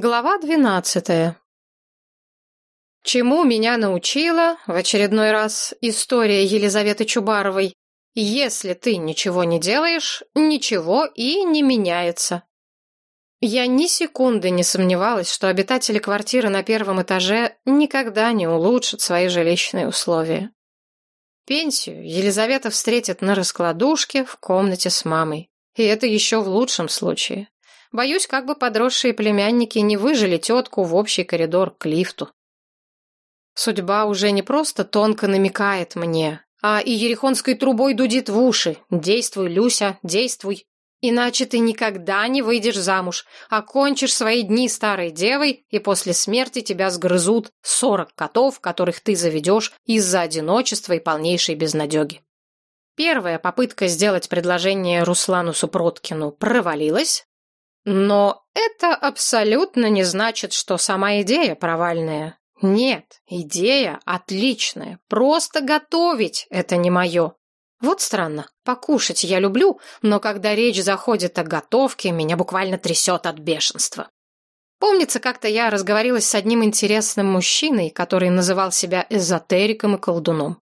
Глава двенадцатая. Чему меня научила в очередной раз история Елизаветы Чубаровой? Если ты ничего не делаешь, ничего и не меняется. Я ни секунды не сомневалась, что обитатели квартиры на первом этаже никогда не улучшат свои жилищные условия. Пенсию Елизавета встретит на раскладушке в комнате с мамой. И это еще в лучшем случае. Боюсь, как бы подросшие племянники не выжили тетку в общий коридор к лифту. Судьба уже не просто тонко намекает мне, а и ерехонской трубой дудит в уши. Действуй, Люся, действуй. Иначе ты никогда не выйдешь замуж, окончишь свои дни старой девой, и после смерти тебя сгрызут сорок котов, которых ты заведешь из-за одиночества и полнейшей безнадеги. Первая попытка сделать предложение Руслану Супроткину провалилась, но это абсолютно не значит, что сама идея провальная. Нет, идея отличная. Просто готовить — это не мое. Вот странно, покушать я люблю, но когда речь заходит о готовке, меня буквально трясет от бешенства. Помнится, как-то я разговорилась с одним интересным мужчиной, который называл себя эзотериком и колдуном.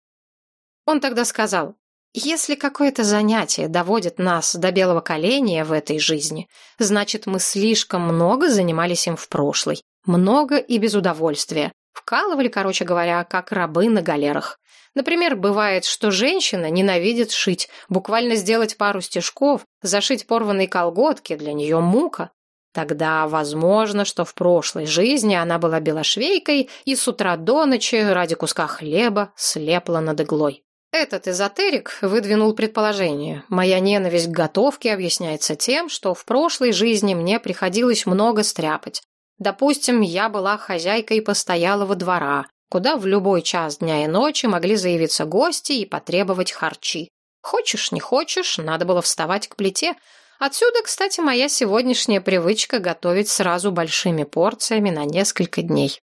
Он тогда сказал, если какое-то занятие доводит нас до белого коленя в этой жизни, значит, мы слишком много занимались им в прошлой. Много и без удовольствия. Вкалывали, короче говоря, как рабы на галерах. Например, бывает, что женщина ненавидит шить. Буквально сделать пару стежков, зашить порванные колготки, для нее мука. Тогда возможно, что в прошлой жизни она была белошвейкой и с утра до ночи ради куска хлеба слепла над иглой. Этот эзотерик выдвинул предположение. Моя ненависть к готовке объясняется тем, что в прошлой жизни мне приходилось много стряпать. Допустим, я была хозяйкой постоялого двора, куда в любой час дня и ночи могли заявиться гости и потребовать харчи. Хочешь, не хочешь, надо было вставать к плите. Отсюда, кстати, моя сегодняшняя привычка готовить сразу большими порциями на несколько дней.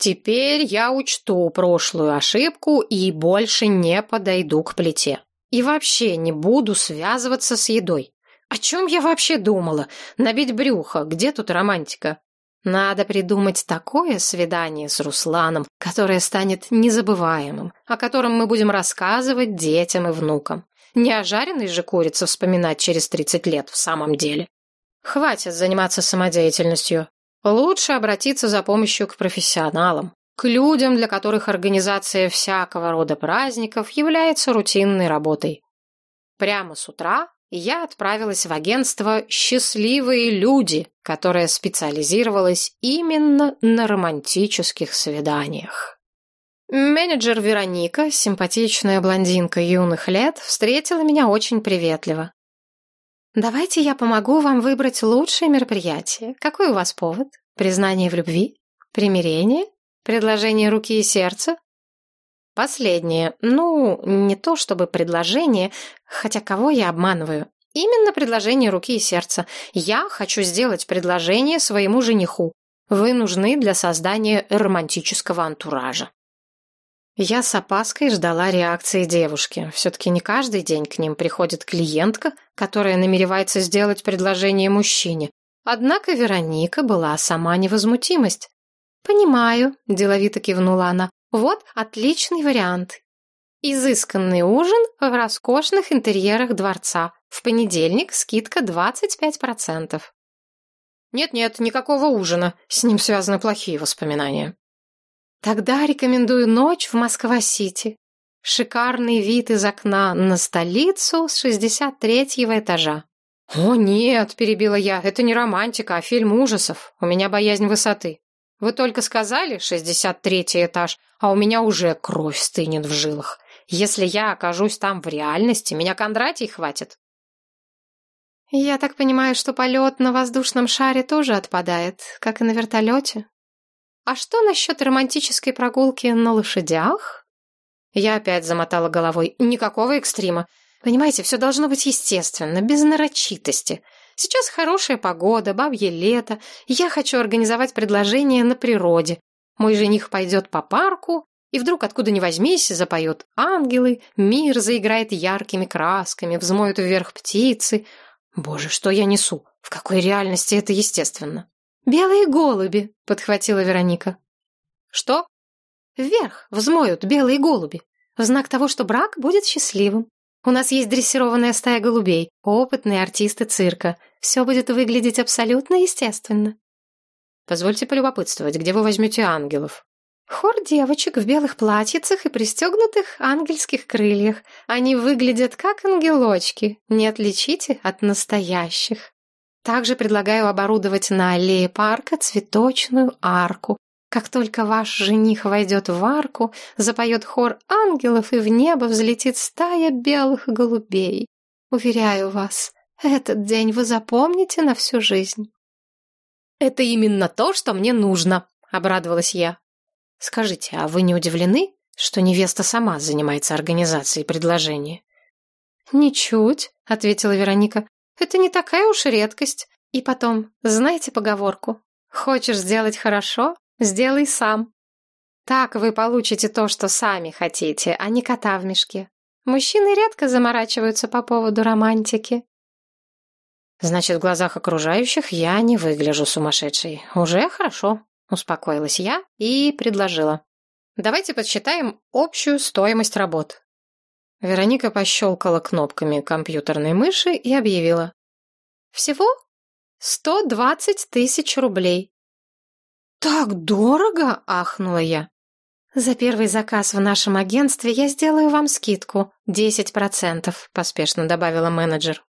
Теперь я учту прошлую ошибку и больше не подойду к плите. И вообще не буду связываться с едой. О чем я вообще думала? Набить брюхо, где тут романтика? Надо придумать такое свидание с Русланом, которое станет незабываемым, о котором мы будем рассказывать детям и внукам. Не о жареной же курице вспоминать через 30 лет в самом деле. Хватит заниматься самодеятельностью. Лучше обратиться за помощью к профессионалам, к людям, для которых организация всякого рода праздников является рутинной работой. Прямо с утра я отправилась в агентство «Счастливые люди», которое специализировалось именно на романтических свиданиях. Менеджер Вероника, симпатичная блондинка юных лет, встретила меня очень приветливо. Давайте я помогу вам выбрать лучшее мероприятие. Какой у вас повод? Признание в любви? Примирение? Предложение руки и сердца? Последнее. Ну, не то чтобы предложение, хотя кого я обманываю. Именно предложение руки и сердца. Я хочу сделать предложение своему жениху. Вы нужны для создания романтического антуража. Я с опаской ждала реакции девушки. Все-таки не каждый день к ним приходит клиентка, которая намеревается сделать предложение мужчине. Однако Вероника была сама невозмутимость. «Понимаю», — деловито кивнула она. «Вот отличный вариант. Изысканный ужин в роскошных интерьерах дворца. В понедельник скидка 25%. Нет-нет, никакого ужина. С ним связаны плохие воспоминания. Тогда рекомендую ночь в Москва-Сити. Шикарный вид из окна на столицу с 63-го этажа. «О, нет», — перебила я, — «это не романтика, а фильм ужасов. У меня боязнь высоты. Вы только сказали 63-й этаж, а у меня уже кровь стынет в жилах. Если я окажусь там в реальности, меня Кондратий хватит». «Я так понимаю, что полет на воздушном шаре тоже отпадает, как и на вертолете?» А что насчет романтической прогулки на лошадях? Я опять замотала головой. Никакого экстрима. Понимаете, все должно быть естественно, без нарочитости. Сейчас хорошая погода, бабье лето. Я хочу организовать предложение на природе. Мой жених пойдет по парку, и вдруг, откуда ни возьмись, запоют ангелы, мир заиграет яркими красками, взмоют вверх птицы. Боже, что я несу? В какой реальности это естественно? «Белые голуби», — подхватила Вероника. «Что?» «Вверх взмоют белые голуби, в знак того, что брак будет счастливым. У нас есть дрессированная стая голубей, опытные артисты цирка. Все будет выглядеть абсолютно естественно». «Позвольте полюбопытствовать, где вы возьмете ангелов?» Хор девочек в белых платьицах и пристегнутых ангельских крыльях. Они выглядят как ангелочки, не отличите от настоящих. Также предлагаю оборудовать на аллее парка цветочную арку. Как только ваш жених войдет в арку, запоет хор ангелов, и в небо взлетит стая белых голубей. Уверяю вас, этот день вы запомните на всю жизнь. «Это именно то, что мне нужно», — обрадовалась я. Скажите, а вы не удивлены, что невеста сама занимается организацией предложения? Ничуть, ответила Вероника. Это не такая уж редкость. И потом, знаете поговорку? Хочешь сделать хорошо, сделай сам. Так вы получите то, что сами хотите, а не кота в мешке. Мужчины редко заморачиваются по поводу романтики. Значит, в глазах окружающих я не выгляжу сумасшедшей. Уже хорошо. Успокоилась я и предложила. Давайте подсчитаем общую стоимость работ. Вероника пощелкала кнопками компьютерной мыши и объявила. Всего 120 тысяч рублей. «Так дорого!» — ахнула я. «За первый заказ в нашем агентстве я сделаю вам скидку. 10%, — поспешно добавила менеджер.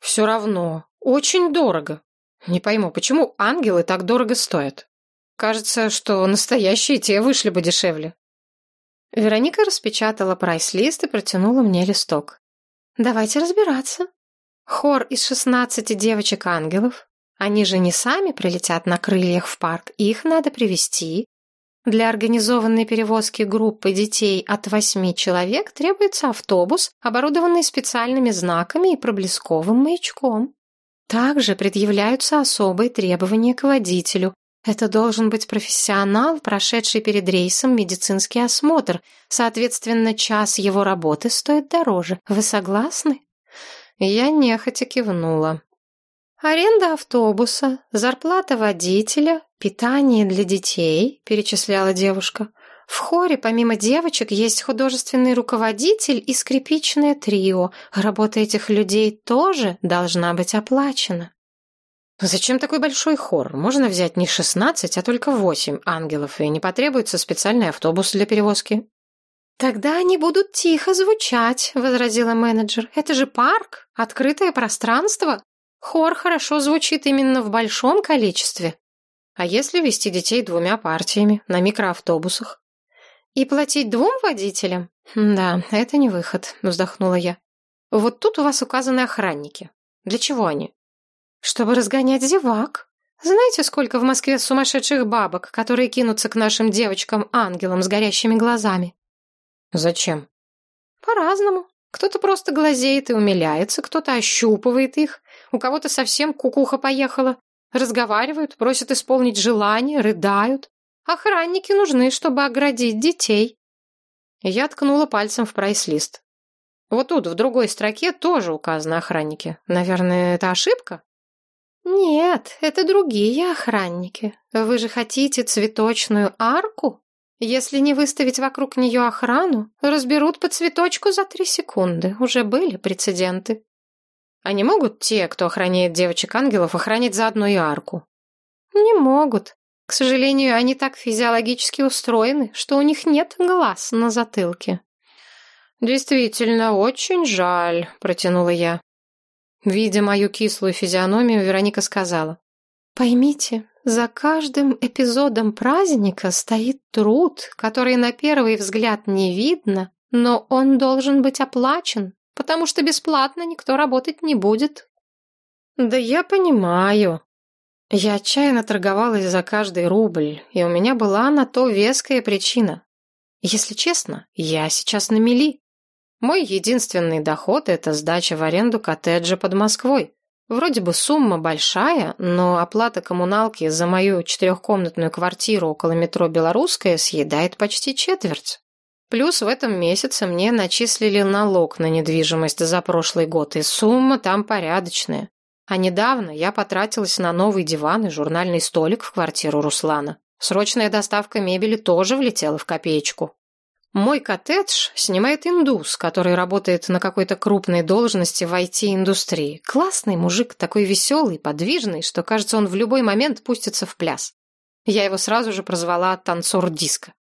«Все равно. Очень дорого. Не пойму, почему ангелы так дорого стоят?» Кажется, что настоящие те вышли бы дешевле. Вероника распечатала прайс-лист и протянула мне листок. Давайте разбираться. Хор из шестнадцати девочек-ангелов. Они же не сами прилетят на крыльях в парк, их надо привести. Для организованной перевозки группы детей от восьми человек требуется автобус, оборудованный специальными знаками и проблесковым маячком. Также предъявляются особые требования к водителю, это должен быть профессионал, прошедший перед рейсом медицинский осмотр. Соответственно, час его работы стоит дороже. Вы согласны? Я нехотя кивнула. Аренда автобуса, зарплата водителя, питание для детей, перечисляла девушка. В хоре помимо девочек есть художественный руководитель и скрипичное трио. Работа этих людей тоже должна быть оплачена. Зачем такой большой хор? Можно взять не шестнадцать, а только восемь ангелов, и не потребуется специальный автобус для перевозки. Тогда они будут тихо звучать, возразила менеджер. Это же парк, открытое пространство. Хор хорошо звучит именно в большом количестве. А если вести детей двумя партиями на микроавтобусах? И платить двум водителям? Да, это не выход, вздохнула я. Вот тут у вас указаны охранники. Для чего они? Чтобы разгонять зевак. Знаете, сколько в Москве сумасшедших бабок, которые кинутся к нашим девочкам-ангелам с горящими глазами? Зачем? По-разному. Кто-то просто глазеет и умиляется, кто-то ощупывает их, у кого-то совсем кукуха поехала. Разговаривают, просят исполнить желание, рыдают. Охранники нужны, чтобы оградить детей. Я ткнула пальцем в прайс-лист. Вот тут, в другой строке, тоже указаны охранники. Наверное, это ошибка? «Нет, это другие охранники. Вы же хотите цветочную арку? Если не выставить вокруг нее охрану, разберут по цветочку за три секунды. Уже были прецеденты». «А не могут те, кто охраняет девочек-ангелов, охранять заодно и арку?» «Не могут. К сожалению, они так физиологически устроены, что у них нет глаз на затылке». «Действительно, очень жаль», — протянула я. Видя мою кислую физиономию, Вероника сказала. «Поймите, за каждым эпизодом праздника стоит труд, который на первый взгляд не видно, но он должен быть оплачен, потому что бесплатно никто работать не будет». «Да я понимаю». Я отчаянно торговалась за каждый рубль, и у меня была на то веская причина. Если честно, я сейчас на мели. Мой единственный доход – это сдача в аренду коттеджа под Москвой. Вроде бы сумма большая, но оплата коммуналки за мою четырехкомнатную квартиру около метро «Белорусская» съедает почти четверть. Плюс в этом месяце мне начислили налог на недвижимость за прошлый год, и сумма там порядочная. А недавно я потратилась на новый диван и журнальный столик в квартиру Руслана. Срочная доставка мебели тоже влетела в копеечку. Мой коттедж снимает индус, который работает на какой-то крупной должности в IT-индустрии. Классный мужик, такой веселый, подвижный, что, кажется, он в любой момент пустится в пляс. Я его сразу же прозвала «танцор диска».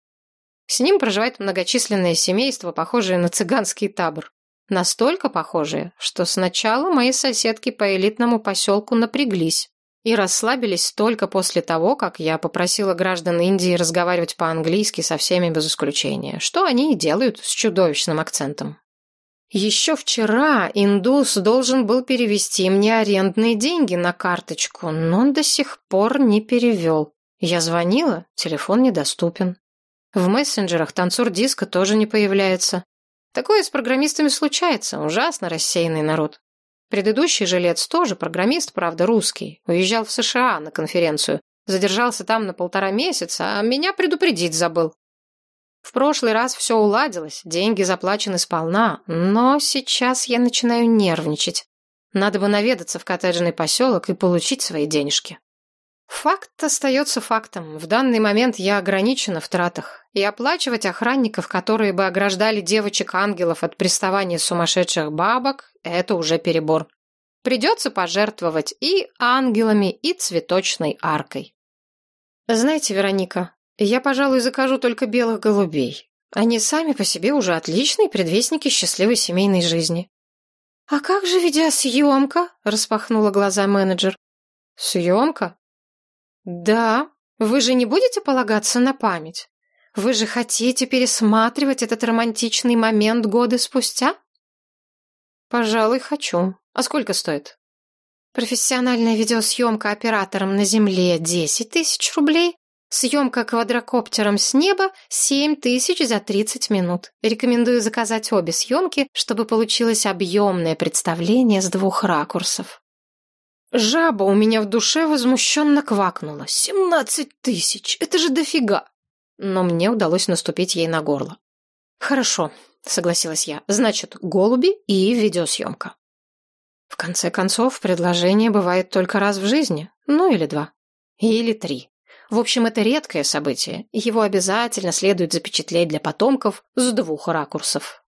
С ним проживает многочисленное семейство, похожее на цыганский табор. Настолько похожее, что сначала мои соседки по элитному поселку напряглись и расслабились только после того, как я попросила граждан Индии разговаривать по-английски со всеми без исключения, что они и делают с чудовищным акцентом. Еще вчера индус должен был перевести мне арендные деньги на карточку, но он до сих пор не перевел. Я звонила, телефон недоступен. В мессенджерах танцор диска тоже не появляется. Такое с программистами случается, ужасно рассеянный народ. Предыдущий жилец тоже программист, правда, русский. Уезжал в США на конференцию. Задержался там на полтора месяца, а меня предупредить забыл. В прошлый раз все уладилось, деньги заплачены сполна, но сейчас я начинаю нервничать. Надо бы наведаться в коттеджный поселок и получить свои денежки. Факт остается фактом. В данный момент я ограничена в тратах. И оплачивать охранников, которые бы ограждали девочек-ангелов от приставания сумасшедших бабок, это уже перебор. Придется пожертвовать и ангелами, и цветочной аркой. Знаете, Вероника, я, пожалуй, закажу только белых голубей. Они сами по себе уже отличные предвестники счастливой семейной жизни. «А как же видеосъемка?» — распахнула глаза менеджер. «Съемка? «Да, вы же не будете полагаться на память? Вы же хотите пересматривать этот романтичный момент годы спустя?» «Пожалуй, хочу. А сколько стоит?» «Профессиональная видеосъемка оператором на Земле — 10 тысяч рублей, съемка квадрокоптером с неба — 7 тысяч за 30 минут. Рекомендую заказать обе съемки, чтобы получилось объемное представление с двух ракурсов». Жаба у меня в душе возмущенно квакнула. «Семнадцать тысяч! Это же дофига!» Но мне удалось наступить ей на горло. «Хорошо», — согласилась я. «Значит, голуби и видеосъемка». В конце концов, предложение бывает только раз в жизни. Ну или два. Или три. В общем, это редкое событие. Его обязательно следует запечатлеть для потомков с двух ракурсов.